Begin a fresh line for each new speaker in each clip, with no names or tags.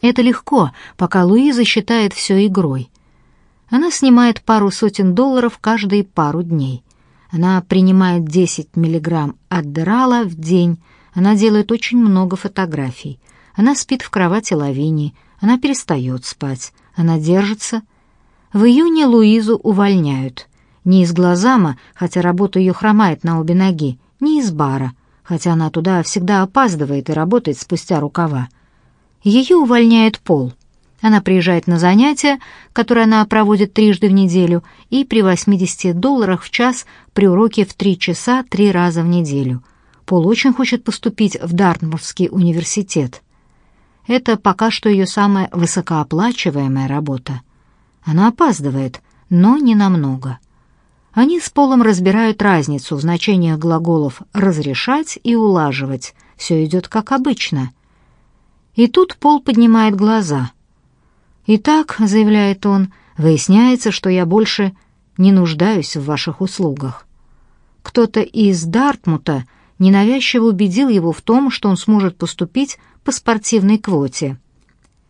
Это легко, пока Луиза считает все игрой. Она снимает пару сотен долларов каждые пару дней. Она принимает 10 миллиграмм аддерала в день. Она делает очень много фотографий. Она спит в кровати Лавинии. Она перестает спать. Она держится. В июне Луизу увольняют. Не из Глазама, хотя работа ее хромает на обе ноги, не из бара, хотя она туда всегда опаздывает и работает спустя рукава. Ее увольняет Пол. Она приезжает на занятия, которые она проводит трижды в неделю, и при 80 долларах в час при уроке в 3 часа три раза в неделю. Пол очень хочет поступить в Дартмурский университет. Это пока что ее самая высокооплачиваемая работа. Она опаздывает, но не намного. Они с Полом разбирают разницу в значениях глаголов «разрешать» и «улаживать». Все идет как обычно. И тут Пол поднимает глаза — «Итак», — заявляет он, — «выясняется, что я больше не нуждаюсь в ваших услугах». Кто-то из Дартмута ненавязчиво убедил его в том, что он сможет поступить по спортивной квоте.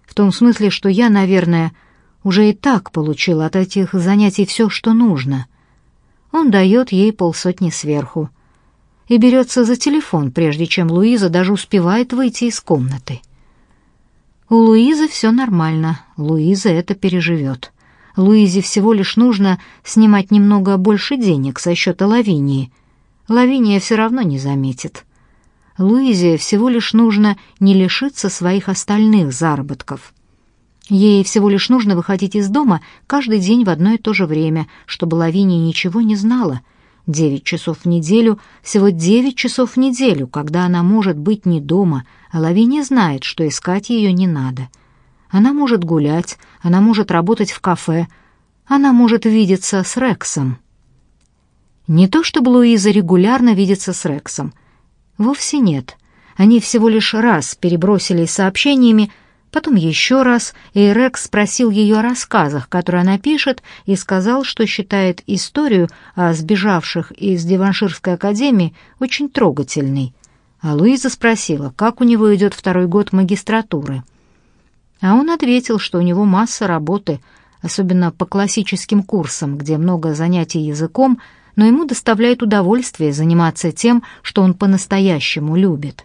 В том смысле, что я, наверное, уже и так получил от этих занятий все, что нужно. Он дает ей полсотни сверху и берется за телефон, прежде чем Луиза даже успевает выйти из комнаты. У Луизы все нормально, Луиза это переживет. Луизе всего лишь нужно снимать немного больше денег со счета Лавинии. Лавиния все равно не заметит. Луизе всего лишь нужно не лишиться своих остальных заработков. Ей всего лишь нужно выходить из дома каждый день в одно и то же время, чтобы Лавиния ничего не знала. Девять часов в неделю, всего девять часов в неделю, когда она может быть не дома — а Лавиния знает, что искать ее не надо. Она может гулять, она может работать в кафе, она может видеться с Рексом. Не то чтобы Луиза регулярно видится с Рексом. Вовсе нет. Они всего лишь раз перебросились сообщениями, потом еще раз, и Рекс спросил ее о рассказах, которые она пишет, и сказал, что считает историю о сбежавших из Диванширской академии очень трогательной. А Луиза спросила, как у него идет второй год магистратуры. А он ответил, что у него масса работы, особенно по классическим курсам, где много занятий языком, но ему доставляет удовольствие заниматься тем, что он по-настоящему любит.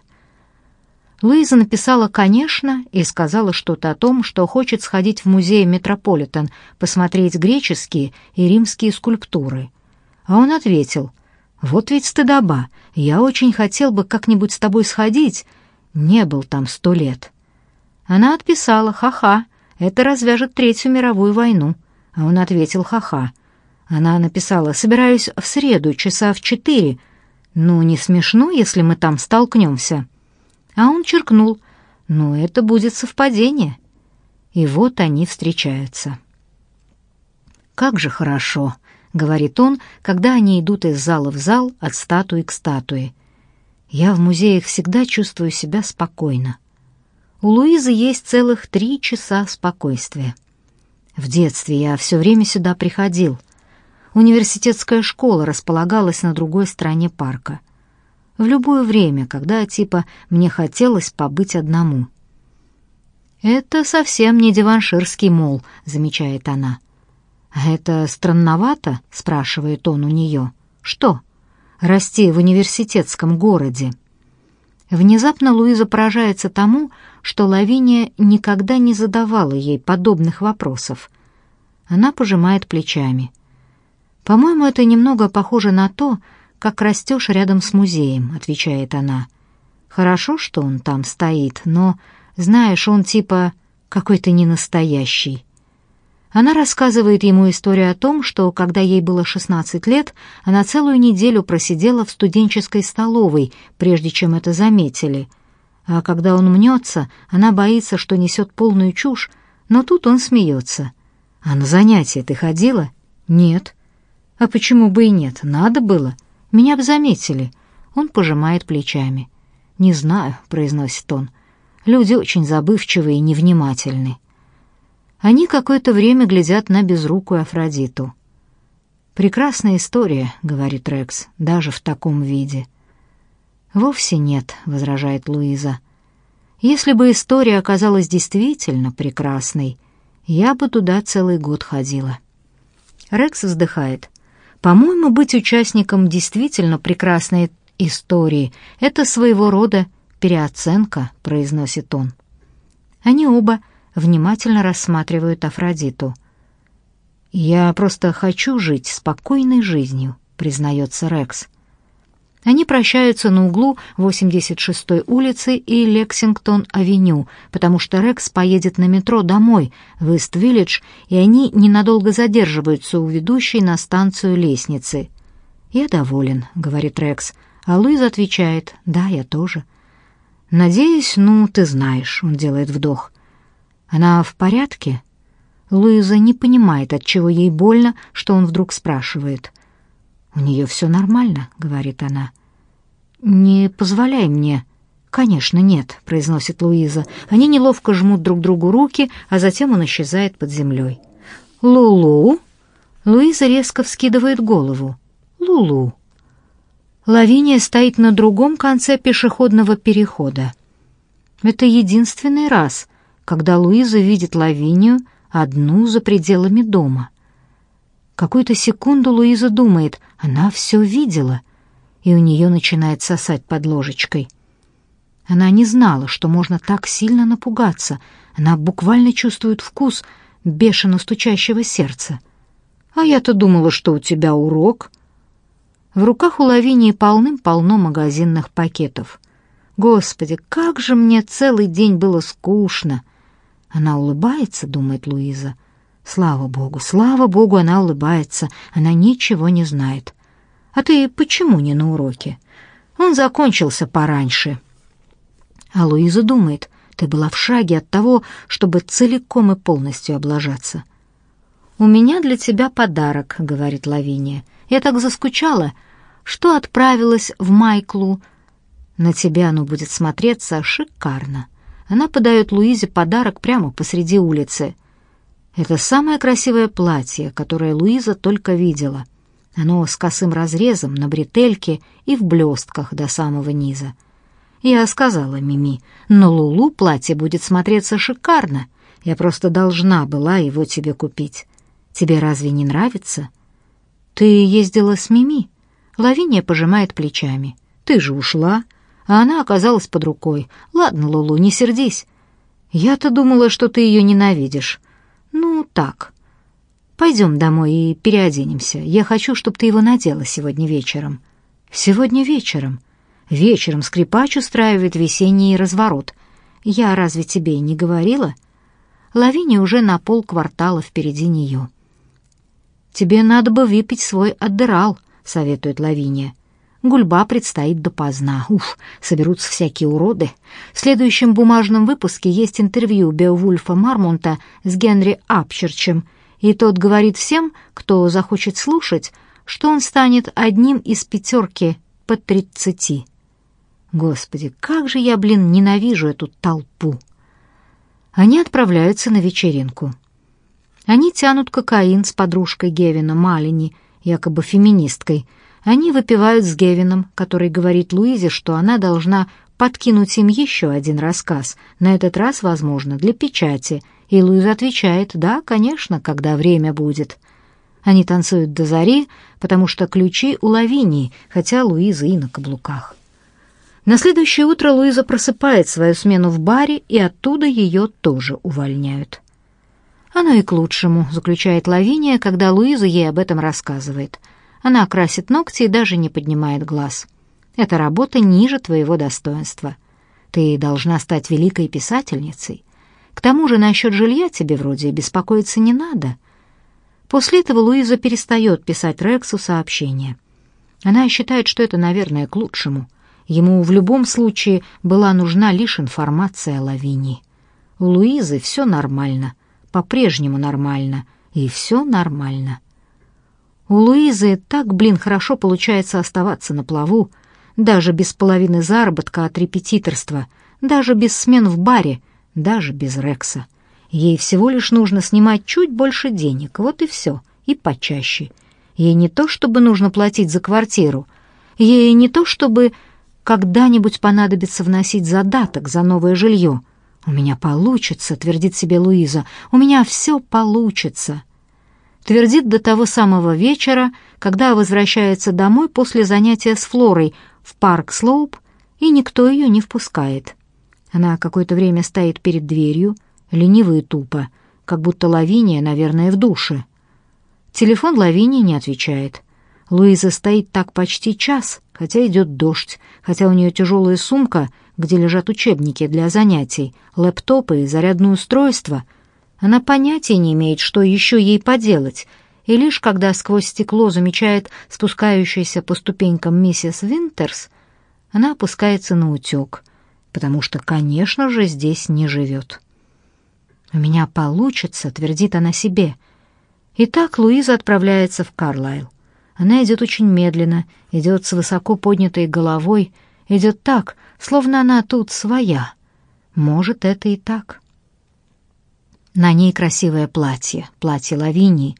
Луиза написала «конечно» и сказала что-то о том, что хочет сходить в музей Метрополитен, посмотреть греческие и римские скульптуры. А он ответил «Вот ведь стыдоба, я очень хотел бы как-нибудь с тобой сходить. Не был там сто лет». Она отписала «Ха-ха, это развяжет Третью мировую войну». А он ответил «Ха-ха». Она написала «Собираюсь в среду, часа в четыре. Ну, не смешно, если мы там столкнемся». А он черкнул «Ну, это будет совпадение». И вот они встречаются. Как же хорошо, говорит он, когда они идут из зала в зал, от статуи к статуе. Я в музеях всегда чувствую себя спокойно. У Луизы есть целых три часа спокойствия. В детстве я все время сюда приходил. Университетская школа располагалась на другой стороне парка. В любое время, когда типа мне хотелось побыть одному. Это совсем не диванширский мол, замечает она. «А это странновато?» — спрашивает он у нее. «Что? Расти в университетском городе?» Внезапно Луиза поражается тому, что Лавиния никогда не задавала ей подобных вопросов. Она пожимает плечами. «По-моему, это немного похоже на то, как растешь рядом с музеем», — отвечает она. «Хорошо, что он там стоит, но, знаешь, он типа какой-то ненастоящий. Она рассказывает ему историю о том, что, когда ей было 16 лет, она целую неделю просидела в студенческой столовой, прежде чем это заметили. А когда он мнется, она боится, что несет полную чушь, но тут он смеется. «А на занятия ты ходила?» «Нет». «А почему бы и нет? Надо было. Меня бы заметили». Он пожимает плечами. «Не знаю», — произносит он. «Люди очень забывчивые и невнимательны». Они какое-то время глядят на безрукую Афродиту. «Прекрасная история», — говорит Рекс, — «даже в таком виде». «Вовсе нет», — возражает Луиза. Если бы история оказалась действительно прекрасной, я бы туда целый год ходила. Рекс вздыхает. По-моему, быть участником действительно прекрасной истории — это своего рода переоценка, произносит он. Они оба внимательно рассматривают Афродиту. «Я просто хочу жить спокойной жизнью», — признается Рекс. Они прощаются на углу 86-й улицы и Лексингтон-авеню, потому что Рекс поедет на метро домой, в Ист-Виллидж, и они ненадолго задерживаются у ведущей на станцию лестницы. «Я доволен», — говорит Рекс, а Луиз отвечает «Да, я тоже». «Надеюсь, ну, ты знаешь», — он делает вдох. «Она в порядке?» Луиза не понимает, от чего ей больно, что он вдруг спрашивает. «У нее все нормально», — говорит она. «Не позволяй мне». «Конечно, нет», — произносит Луиза. Они неловко жмут друг другу руки, а затем он исчезает под землей. «Лулу?» Луиза резко вскидывает голову. «Лулу». Лавиния стоит на другом конце пешеходного перехода. Это единственный раз, когда Луиза видит Лавинию одну за пределами дома. Какую-то секунду Луиза думает, она все видела, и у нее начинает сосать под ложечкой. Она не знала, что можно так сильно напугаться. Она буквально чувствует вкус бешено стучащего сердца. «А я-то думала, что у тебя урок». В руках у Лавинии полным-полно магазинных пакетов. «Господи, как же мне целый день было скучно!» Она улыбается, думает Луиза. Слава богу, слава богу, она улыбается. Она ничего не знает. А ты почему не на уроке? Он закончился пораньше. А Луиза думает, ты была в шаге от того, чтобы целиком и полностью облажаться. «У меня для тебя подарок», — говорит Лавиния. «Я так заскучала, что отправилась в Майклу. На тебя оно будет смотреться шикарно». Она подает Луизе подарок прямо посреди улицы — это самое красивое платье, которое Луиза только видела. Оно с косым разрезом на бретельке и в блестках до самого низа. Я сказала Мими, но Лулу платье будет смотреться шикарно. Я просто должна была его тебе купить. Тебе разве не нравится? Ты ездила с Мими? Лавиния пожимает плечами. Ты же ушла, а она оказалась под рукой. Ладно, Лулу, не сердись. Я-то думала, что ты ее ненавидишь. «Ну, так. Пойдем домой и переоденемся. Я хочу, чтобы ты его надела сегодня вечером». «Сегодня вечером?» «Вечером скрипач устраивает весенний разворот. Я разве тебе не говорила?» Лавиния уже на полквартала впереди нее. «Тебе надо бы выпить свой аддерал», — советует Лавиния. Гульба предстоит допоздна. Уф, соберутся всякие уроды. В следующем бумажном выпуске есть интервью Беовульфа Мармонта с Генри Апчерчем, и тот говорит всем, кто захочет слушать, что он станет одним из пятерки под тридцати. Господи, как же я, блин, ненавижу эту толпу. Они отправляются на вечеринку. Они тянут кокаин с подружкой Гевина Малини, якобы феминисткой, они выпивают с Гевином, который говорит Луизе, что она должна подкинуть им еще один рассказ, на этот раз, возможно, для печати, и Луиза отвечает «Да, конечно, когда время будет». Они танцуют до зари, потому что ключи у Лавинии, хотя Луиза и на каблуках. На следующее утро Луиза просыпает свою смену в баре, и оттуда ее тоже увольняют. «Оно и к лучшему», — заключает Лавиния, когда Луиза ей об этом рассказывает — она красит ногти и даже не поднимает глаз. Эта работа ниже твоего достоинства. Ты должна стать великой писательницей. К тому же насчет жилья тебе вроде беспокоиться не надо. После этого Луиза перестает писать Рексу сообщения. Она считает, что это, наверное, к лучшему. Ему в любом случае была нужна лишь информация о Лавинии. У Луизы все нормально, по-прежнему нормально, и все нормально. У Луизы так, блин, хорошо получается оставаться на плаву, даже без половины заработка от репетиторства, даже без смен в баре, даже без Рекса. Ей всего лишь нужно снимать чуть больше денег, вот и все, и почаще. Ей не то, чтобы нужно платить за квартиру, ей не то, чтобы когда-нибудь понадобится вносить задаток за новое жилье. «У меня получится», — твердит себе Луиза, — «у меня все получится». Твердит до того самого вечера, когда возвращается домой после занятия с Флорой в парк Слоуп, и никто ее не впускает. Она какое-то время стоит перед дверью, лениво и тупо, как будто Лавиния, наверное, в душе. Телефон Лавинии не отвечает. Луиза стоит так почти час, хотя идет дождь, хотя у нее тяжелая сумка — где лежат учебники для занятий, лэптопы и зарядное устройство. Она понятия не имеет, что еще ей поделать, и лишь когда сквозь стекло замечает спускающуюся по ступенькам миссис Винтерс, она опускается на утек, потому что, конечно же, здесь не живет. «У меня получится», — твердит она себе. Итак, Луиза отправляется в Карлайл. Она идет очень медленно, идет с высоко поднятой головой, идет так, словно она тут своя. Может, это и так. На ней красивое платье, платье Лавинии.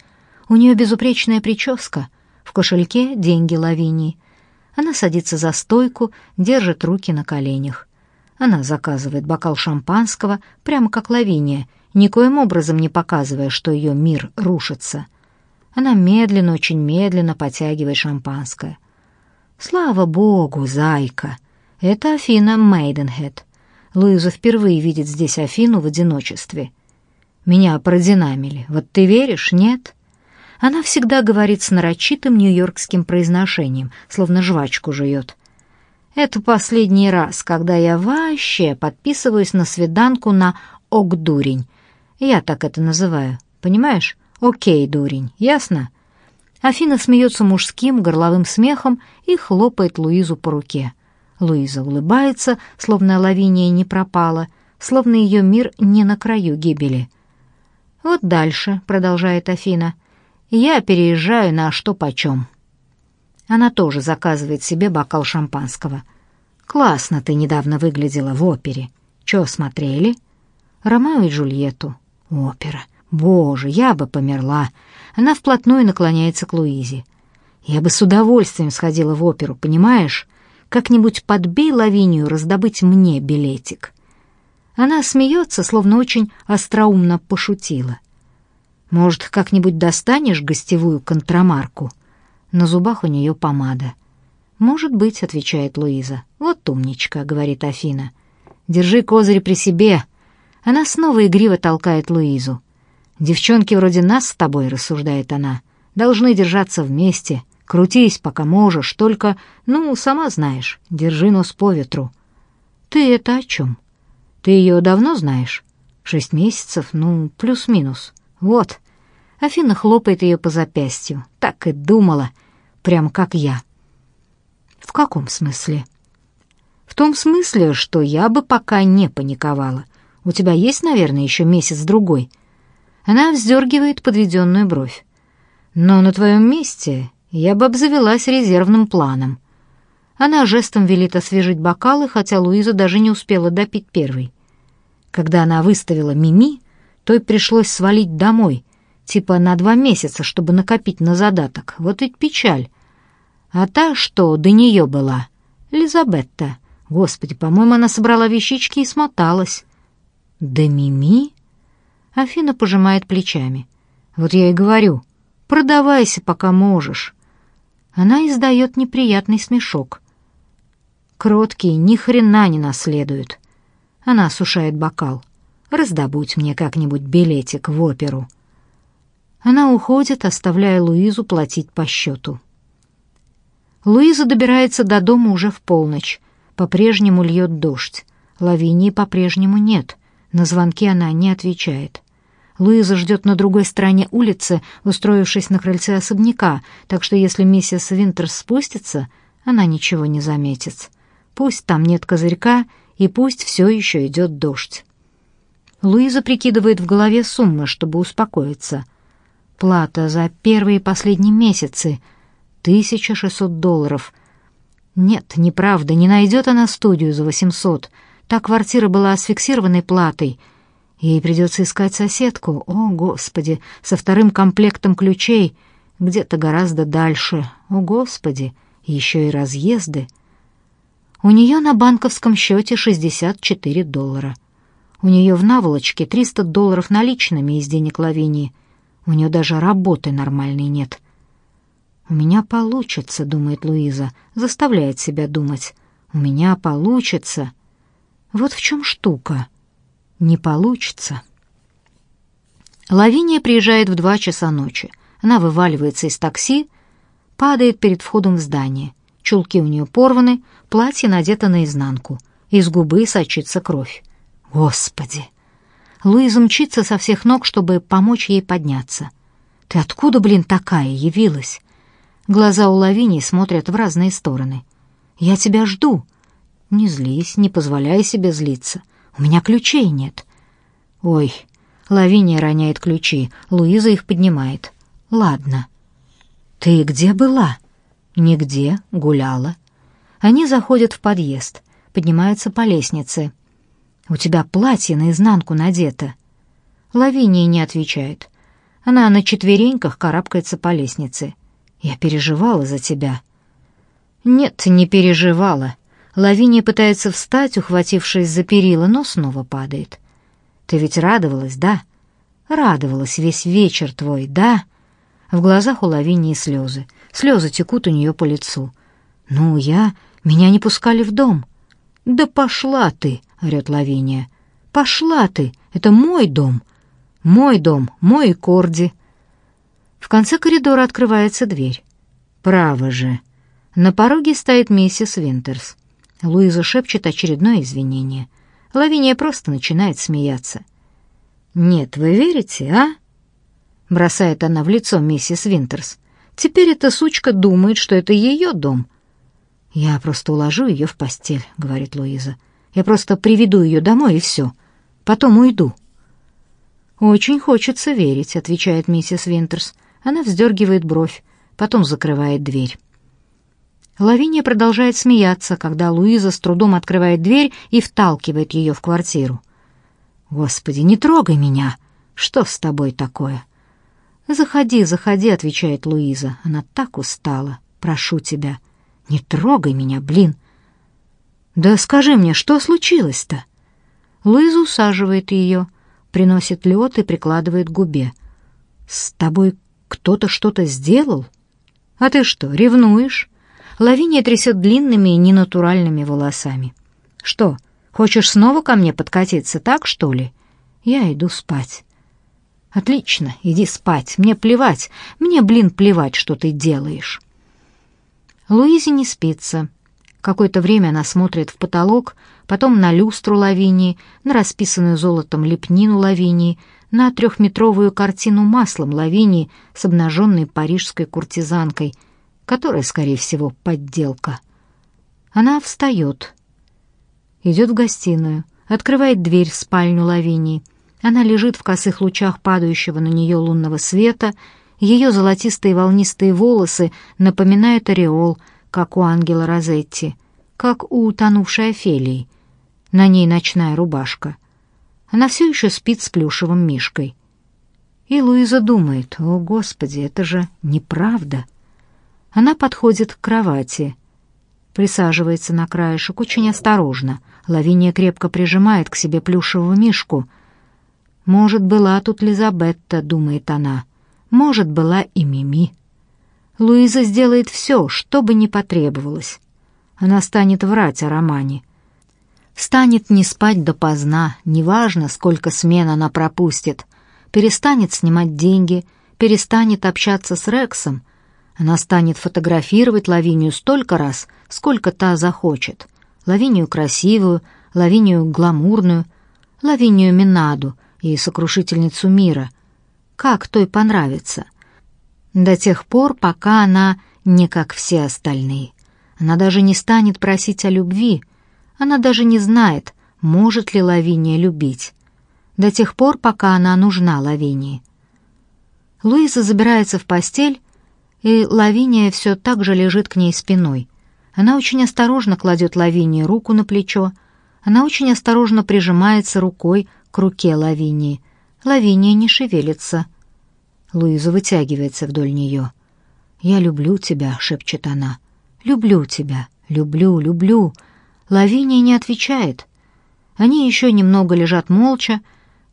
У нее безупречная прическа, в кошельке деньги Лавинии. Она садится за стойку, держит руки на коленях. Она заказывает бокал шампанского, прямо как Лавиния, никоим образом не показывая, что ее мир рушится. Она медленно, очень медленно потягивает шампанское. «Слава богу, зайка!» Это Афина Мейденхед. Луиза впервые видит здесь Афину в одиночестве. Меня продинамили. Вот ты веришь, нет? Она всегда говорит с нарочитым нью-йоркским произношением, словно жвачку жует. Это последний раз, когда я вообще подписываюсь на свиданку на «ок, дурень». Я так это называю, понимаешь? «Окей, дурень», ясно? Афина смеется мужским горловым смехом и хлопает Луизу по руке. Луиза улыбается, словно Лавиния не пропала, словно ее мир не на краю гибели. «Вот дальше», — продолжает Афина, — «я переезжаю на что почем». Она тоже заказывает себе бокал шампанского. «Классно ты недавно выглядела в опере. Чё смотрели?» «Ромео и Джульетту». «Опера. Боже, я бы померла». Она вплотную наклоняется к Луизе. «Я бы с удовольствием сходила в оперу, понимаешь? Как-нибудь подбей Лавинию раздобыть мне билетик». Она смеется, словно очень остроумно пошутила. «Может, как-нибудь достанешь гостевую контрамарку?» На зубах у нее помада. «Может быть», — отвечает Луиза. «Вот умничка», — говорит Афина. «Держи козырь при себе». Она снова игриво толкает Луизу. «Девчонки вроде нас с тобой», — рассуждает она, — «должны держаться вместе, Крутись, пока можешь, только, ну, сама знаешь, держи нос по ветру. Ты это о чем? Ты ее давно знаешь? Шесть месяцев, ну, плюс-минус. Вот. Афина хлопает ее по запястью. Так и думала, прям как я. В каком смысле? В том смысле, что я бы пока не паниковала. У тебя есть, наверное, еще месяц-другой. Она вздергивает подведенную бровь. Но на твоем месте я бы обзавелась резервным планом. Она жестом велит освежить бокалы, хотя Луиза даже не успела допить первый. Когда она выставила Мими, той пришлось свалить домой, типа на два месяца, чтобы накопить на задаток. Вот ведь печаль. А та, что до нее была, Лизабетта. Господи, по-моему, она собрала вещички и смоталась. Да Мими? Афина пожимает плечами. Вот я и говорю, продавайся, пока можешь. Она издает неприятный смешок. Кроткие ни хрена не наследуют. Она осушает бокал. Раздобудь мне как-нибудь билетик в оперу. Она уходит, оставляя Луизу платить по счету. Луиза добирается до дома уже в полночь. По-прежнему льет дождь. Лавинии по-прежнему нет. На звонки она не отвечает. Луиза ждет на другой стороне улицы, устроившись на крыльце особняка, так что если миссис Винтерс спустится, она ничего не заметит. Пусть там нет козырька, и пусть все еще идет дождь. Луиза прикидывает в голове суммы, чтобы успокоиться. Плата за первые и последние месяцы — 1600 долларов. Нет, неправда, не найдет она студию за 800. Та квартира была с фиксированной платой — Ей придется искать соседку, о, Господи, со вторым комплектом ключей, где-то гораздо дальше, о, Господи, еще и разъезды. У нее на банковском счете 64 доллара. У нее в наволочке 300 долларов наличными из денег Лавинии. У нее даже работы нормальной нет. «У меня получится», — думает Луиза, заставляет себя думать. «У меня получится». Вот в чем штука. Не получится. Лавиния приезжает в два часа ночи. Она вываливается из такси, падает перед входом в здание. Чулки у нее порваны, платье надето наизнанку. Из губы сочится кровь. Господи! Луиза мчится со всех ног, чтобы помочь ей подняться. «Ты откуда, блин, такая явилась?» Глаза у Лавинии смотрят в разные стороны. «Я тебя жду». «Не злись, не позволяй себе злиться. У меня ключей нет». «Ой». Лавиния роняет ключи, Луиза их поднимает. «Ладно». «Ты где была?» «Нигде. Гуляла». Они заходят в подъезд, поднимаются по лестнице. «У тебя платье наизнанку надето». Лавиния не отвечает. Она на четвереньках карабкается по лестнице. «Я переживала за тебя». «Нет, не переживала». Лавиния пытается встать, ухватившись за перила, но снова падает. «Ты ведь радовалась, да?» «Радовалась весь вечер твой, да?» В глазах у Лавинии слезы. Слезы текут у нее по лицу. «Ну, я... Меня не пускали в дом». «Да пошла ты!» — орет Лавиния. «Пошла ты! Это мой дом! Мой дом, мой Корди!» В конце коридора открывается дверь. «Право же!» На пороге стоит миссис Винтерс. Луиза шепчет очередное извинение. Лавиния просто начинает смеяться. «Нет, вы верите, а?» Бросает она в лицо миссис Винтерс. «Теперь эта сучка думает, что это ее дом». «Я просто уложу ее в постель», — говорит Луиза. «Я просто приведу ее домой и все. Потом уйду». «Очень хочется верить», — отвечает миссис Винтерс. Она вздергивает бровь, потом закрывает дверь. Лавиния продолжает смеяться, когда Луиза с трудом открывает дверь и вталкивает ее в квартиру. «Господи, не трогай меня! Что с тобой такое?» «Заходи, заходи», — отвечает Луиза. Она так устала. «Прошу тебя, не трогай меня, блин!» «Да скажи мне, что случилось-то?» Луиза усаживает ее, приносит лед и прикладывает к губе. «С тобой кто-то что-то сделал? А ты что, ревнуешь?» Лавиния трясет длинными и ненатуральными волосами. «Что, хочешь снова ко мне подкатиться, так что ли?» «Я иду спать». «Отлично, иди спать. Мне плевать. Мне, блин, плевать, что ты делаешь». Луизе не спится. Какое-то время она смотрит в потолок, потом на люстру Лавинии, на расписанную золотом лепнину Лавинии, на трехметровую картину маслом Лавинии с обнаженной парижской куртизанкой — которая, скорее всего, подделка. Она встает, идет в гостиную, открывает дверь в спальню Лавинии. Она лежит в косых лучах падающего на нее лунного света, ее золотистые волнистые волосы напоминают ореол, как у ангела Розетти, как у утонувшей Офелии. На ней ночная рубашка. Она все еще спит с плюшевым мишкой. И Луиза думает, о, Господи, это же неправда. Она подходит к кровати, присаживается на краешек очень осторожно. Лавиния крепко прижимает к себе плюшевого мишку. «Может, была тут Лизабетта», — думает она. «Может, была и Мими». Луиза сделает все, что бы ни потребовалось. Она станет врать о романе. Станет не спать допоздна, неважно, сколько смен она пропустит. Перестанет снимать деньги, перестанет общаться с Рексом, она станет фотографировать Лавинию столько раз, сколько та захочет. Лавинию красивую, Лавинию гламурную, Лавинию Минаду и сокрушительницу мира. Как той понравится. До тех пор, пока она не как все остальные. Она даже не станет просить о любви. Она даже не знает, может ли Лавиния любить. До тех пор, пока она нужна Лавинии. Луиза забирается в постель и Лавиния все так же лежит к ней спиной. Она очень осторожно кладет Лавинии руку на плечо, она очень осторожно прижимается рукой к руке Лавинии. Лавиния не шевелится. Луиза вытягивается вдоль нее. «Я люблю тебя», — шепчет она. «Люблю тебя, люблю, люблю». Лавиния не отвечает. Они еще немного лежат молча,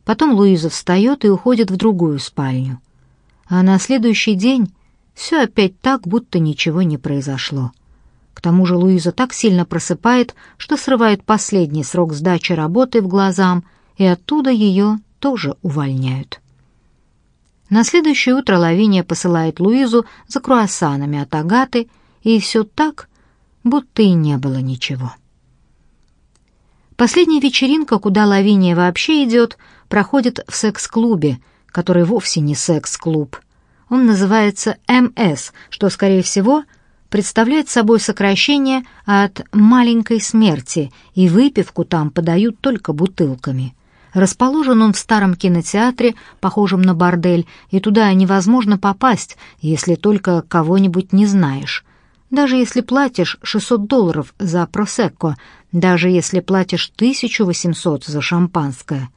потом Луиза встает и уходит в другую спальню. А на следующий день все опять так, будто ничего не произошло. К тому же Луиза так сильно просыпает, что срывает последний срок сдачи работы в глазам, и оттуда ее тоже увольняют. На следующее утро Лавиния посылает Луизу за круассанами от Агаты, и все так, будто и не было ничего. Последняя вечеринка, куда Лавиния вообще идет, проходит в секс-клубе, который вовсе не секс-клуб. Он называется МС, что, скорее всего, представляет собой сокращение от «маленькой смерти», и выпивку там подают только бутылками. Расположен он в старом кинотеатре, похожем на бордель, и туда невозможно попасть, если только кого-нибудь не знаешь. Даже если платишь 600 долларов за просекко, даже если платишь 1800 за шампанское.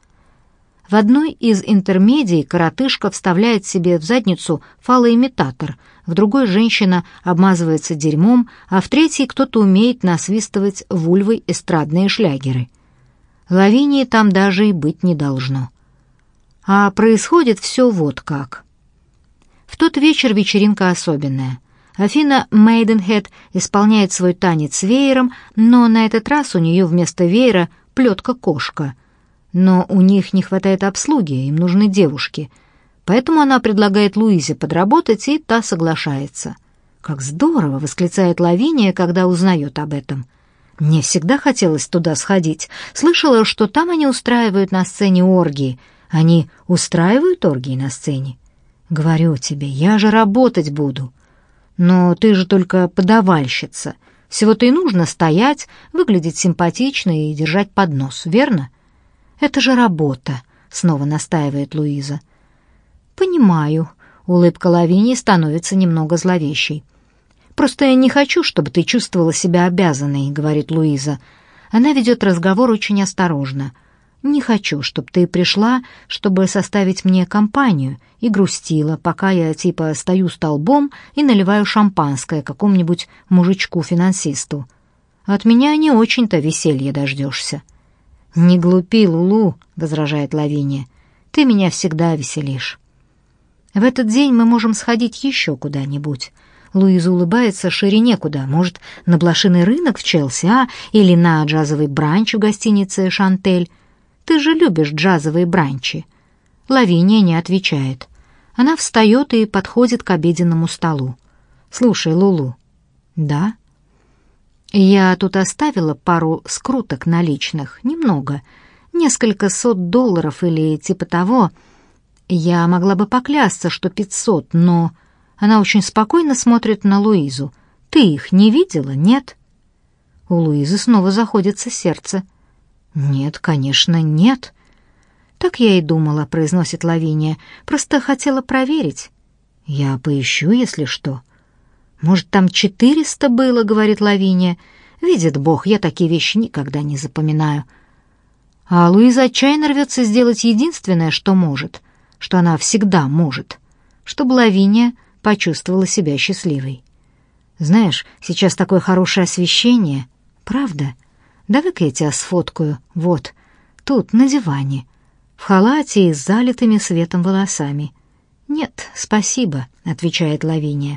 В одной из интермедий коротышка вставляет себе в задницу фалоимитатор, в другой женщина обмазывается дерьмом, а в третьей кто-то умеет насвистывать вульвой эстрадные шлягеры. Лавинии там даже и быть не должно. А происходит все вот как. В тот вечер вечеринка особенная. Афина Мейденхед исполняет свой танец веером, но на этот раз у нее вместо веера плетка-кошка — но у них не хватает обслуги, им нужны девушки. Поэтому она предлагает Луизе подработать, и та соглашается. «Как здорово!» — восклицает Лавиния, когда узнает об этом. «Мне всегда хотелось туда сходить. Слышала, что там они устраивают на сцене оргии. Они устраивают оргии на сцене?» «Говорю тебе, я же работать буду». «Но ты же только подавальщица. Всего-то и нужно стоять, выглядеть симпатично и держать поднос, верно?» Это же работа, снова настаивает Луиза. Понимаю. Улыбка Лавинии становится немного зловещей. Просто я не хочу, чтобы ты чувствовала себя обязанной, говорит Луиза. Она ведет разговор очень осторожно. Не хочу, чтобы ты пришла, чтобы составить мне компанию и грустила, пока я типа стою столбом и наливаю шампанское какому-нибудь мужичку-финансисту. От меня не очень-то веселья дождешься. «Не глупи, Лулу», — возражает Лавиния. «Ты меня всегда веселишь». «В этот день мы можем сходить еще куда-нибудь». Луиза улыбается шире некуда. Может, на блошиный рынок в Челси, а? Или на джазовый бранч в гостинице «Шантель». Ты же любишь джазовые бранчи. Лавиния не отвечает. Она встает и подходит к обеденному столу. «Слушай, Лулу». «Да?» Я тут оставила пару скруток наличных, немного, несколько сот долларов или типа того. Я могла бы поклясться, что пятьсот, но она очень спокойно смотрит на Луизу. Ты их не видела, нет? У Луизы снова заходится сердце. Нет, конечно, нет. Так я и думала, произносит Лавиния. Просто хотела проверить. Я поищу, если что. «Может, там четыреста было?» — говорит Лавиния. «Видит Бог, я такие вещи никогда не запоминаю». А Луиза отчаянно рвется сделать единственное, что может, что она всегда может, чтобы Лавиния почувствовала себя счастливой. «Знаешь, сейчас такое хорошее освещение. Правда? Давай-ка я тебя сфоткаю. Вот, тут, на диване, в халате и с залитыми светом волосами». «Нет, спасибо», — отвечает Лавиния.